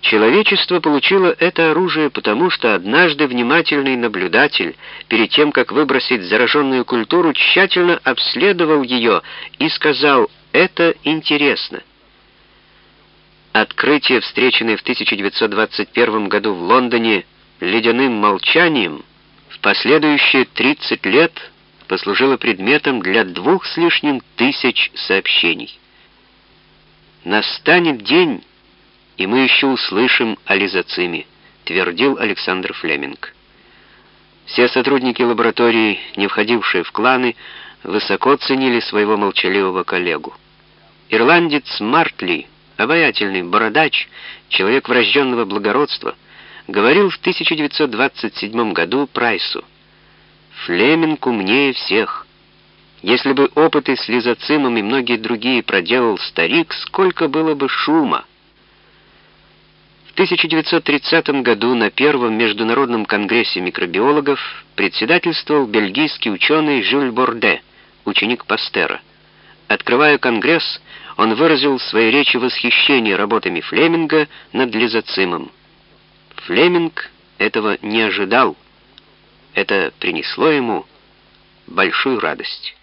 Человечество получило это оружие потому, что однажды внимательный наблюдатель, перед тем, как выбросить зараженную культуру, тщательно обследовал ее и сказал «это интересно». Открытие, встреченное в 1921 году в Лондоне ледяным молчанием, в последующие 30 лет послужило предметом для двух с лишним тысяч сообщений. Настанет день, и мы еще услышим о лизоциме, твердил Александр Флеминг. Все сотрудники лаборатории, не входившие в кланы, высоко ценили своего молчаливого коллегу. Ирландец Мартли, обаятельный бородач, человек врожденного благородства, говорил в 1927 году Прайсу, «Флеминг умнее всех». Если бы опыты с лизоцимом и многие другие проделал старик, сколько было бы шума. В 1930 году на первом международном конгрессе микробиологов председательствовал бельгийский ученый Жюль Борде, ученик Пастера. Открывая конгресс, он выразил в своей речи восхищение работами Флеминга над лизоцимом. Флеминг этого не ожидал. Это принесло ему большую радость.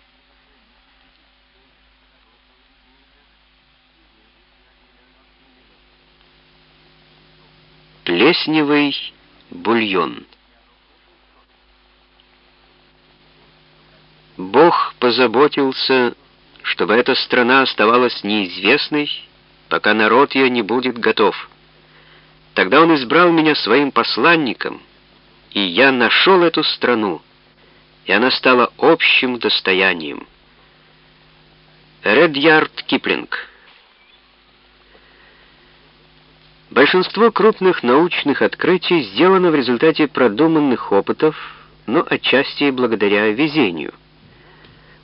Плесневый бульон. Бог позаботился, чтобы эта страна оставалась неизвестной, пока народ ее не будет готов. Тогда он избрал меня своим посланником, и я нашел эту страну, и она стала общим достоянием. Редьярд Киплинг Большинство крупных научных открытий сделано в результате продуманных опытов, но отчасти и благодаря везению.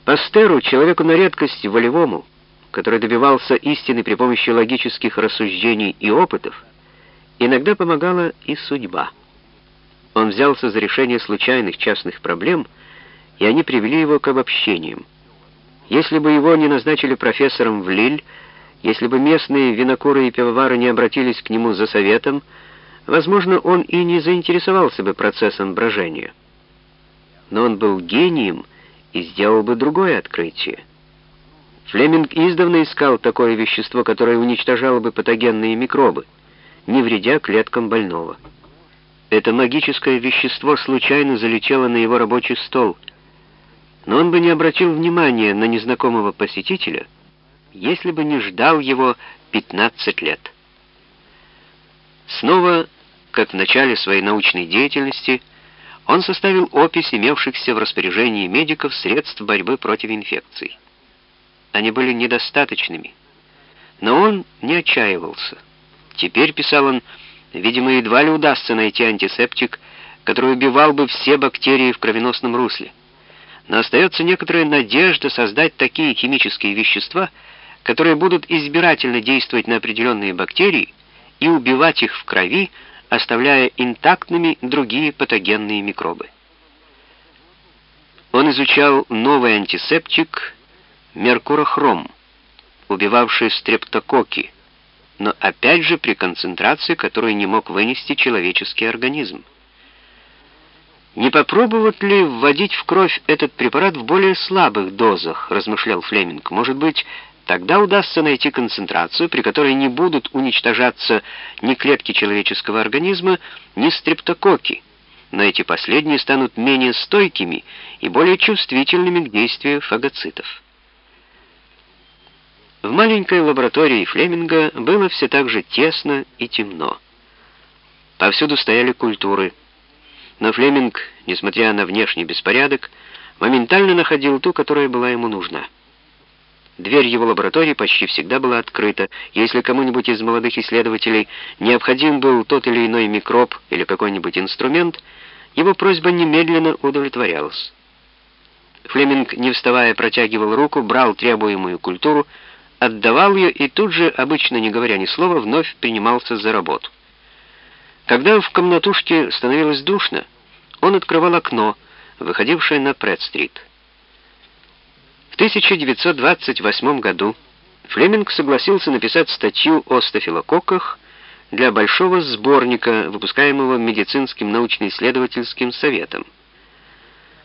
Пастеру, человеку на редкость волевому, который добивался истины при помощи логических рассуждений и опытов, иногда помогала и судьба. Он взялся за решение случайных частных проблем, и они привели его к обобщениям. Если бы его не назначили профессором в Лиль, если бы местные винокуры и пивовары не обратились к нему за советом, возможно, он и не заинтересовался бы процессом брожения. Но он был гением и сделал бы другое открытие. Флеминг издавна искал такое вещество, которое уничтожало бы патогенные микробы, не вредя клеткам больного. Это магическое вещество случайно залетело на его рабочий стол, но он бы не обратил внимания на незнакомого посетителя — если бы не ждал его 15 лет. Снова, как в начале своей научной деятельности, он составил опись имевшихся в распоряжении медиков средств борьбы против инфекций. Они были недостаточными, но он не отчаивался. Теперь, писал он, видимо, едва ли удастся найти антисептик, который убивал бы все бактерии в кровеносном русле. Но остается некоторая надежда создать такие химические вещества, которые будут избирательно действовать на определенные бактерии и убивать их в крови, оставляя интактными другие патогенные микробы. Он изучал новый антисептик меркурохром, убивавший стрептококки, но опять же при концентрации, которую не мог вынести человеческий организм. Не попробовать ли вводить в кровь этот препарат в более слабых дозах, размышлял Флеминг. Может быть, Тогда удастся найти концентрацию, при которой не будут уничтожаться ни клетки человеческого организма, ни стрептококки, но эти последние станут менее стойкими и более чувствительными к действию фагоцитов. В маленькой лаборатории Флеминга было все так же тесно и темно. Повсюду стояли культуры, но Флеминг, несмотря на внешний беспорядок, моментально находил ту, которая была ему нужна. Дверь его лаборатории почти всегда была открыта. Если кому-нибудь из молодых исследователей необходим был тот или иной микроб или какой-нибудь инструмент, его просьба немедленно удовлетворялась. Флеминг, не вставая, протягивал руку, брал требуемую культуру, отдавал ее и тут же, обычно не говоря ни слова, вновь принимался за работу. Когда в комнатушке становилось душно, он открывал окно, выходившее на Пред-стрит. В 1928 году Флеминг согласился написать статью о стафилококках для большого сборника, выпускаемого медицинским научно-исследовательским советом.